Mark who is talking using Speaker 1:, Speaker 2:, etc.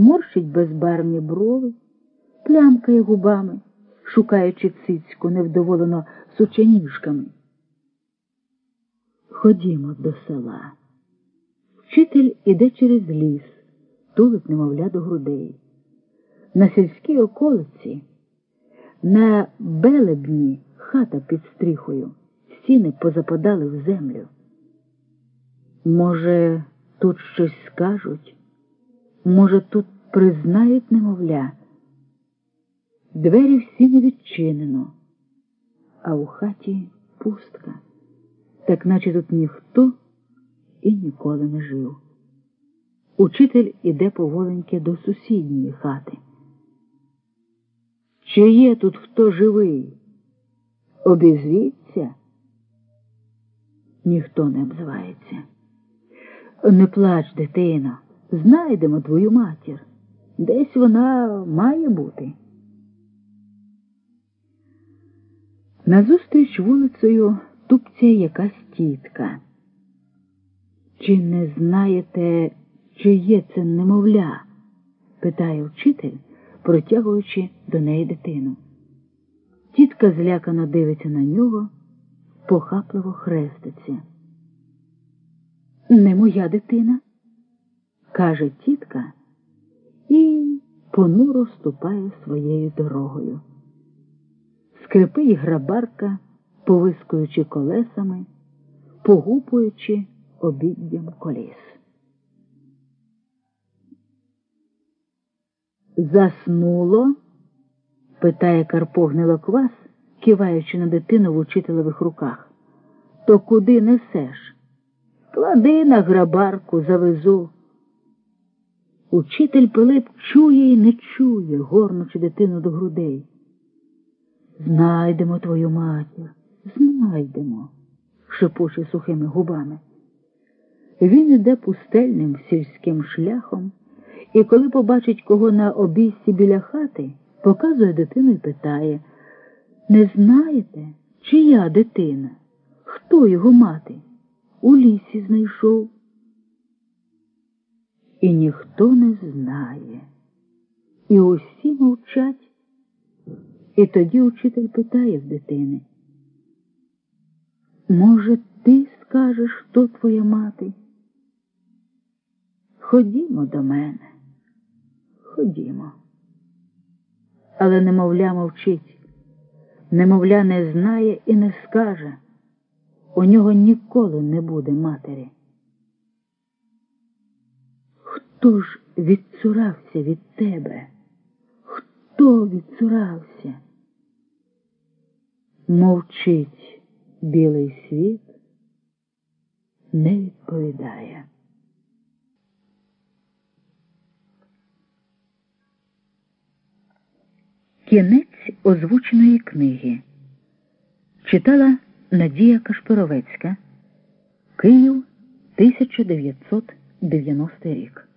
Speaker 1: морщить безбарвні брови, плямкає губами, шукаючи цицьку невдоволено сученіжками. Ходімо до села. Вчитель іде через ліс, тулить немовля до грудей. На сільській околиці, на белебні хата під стріхою, стіни позападали в землю. Може, тут щось скажуть, може, тут признають немовля. Двері всі не відчинено, а у хаті пустка, так наче тут ніхто і ніколи не жив. Учитель іде поволеньки до сусідньої хати. Чи є тут хто живий? Обізвіться? Ніхто не обзивається. Не плач, дитино, знайдемо твою матір. Десь вона має бути. Назустріч вулицею тупцяє якась тітка. Чи не знаєте, чи є це немовля? питає вчитель, протягуючи до неї дитину. Тітка злякано дивиться на нього, похапливо хреститься. Не моя дитина, каже тітка і понуро ступає своєю дорогою. Скрипить грабарка, повискуючи колесами, погупуючи обіддям коліс. Заснуло? питає Карпо гнилоквас, киваючи на дитину в учителевих руках. То куди несеш? Клади на грабарку, завезу. Учитель Пилип чує і не чує, горнучи дитину до грудей. Знайдемо твою матір, знайдемо, шепоче сухими губами. Він іде пустельним сільським шляхом, і коли побачить кого на обійсті біля хати, показує дитину і питає Не знаєте, чия дитина? Хто його мати? У лісі знайшов. І ніхто не знає, і усі мовчать. І тоді учитель питає в дитини. Може, ти скажеш, хто твоя мати? Ходімо до мене, ходімо. Але немовля мовчить, немовля не знає і не скаже. У нього ніколи не буде матері. Хто ж відцурався від тебе? Хто відцурався? Мовчить білий світ, не відповідає. Кінець озвученої книги читала Надія Кашпировецька Київ 1990 рік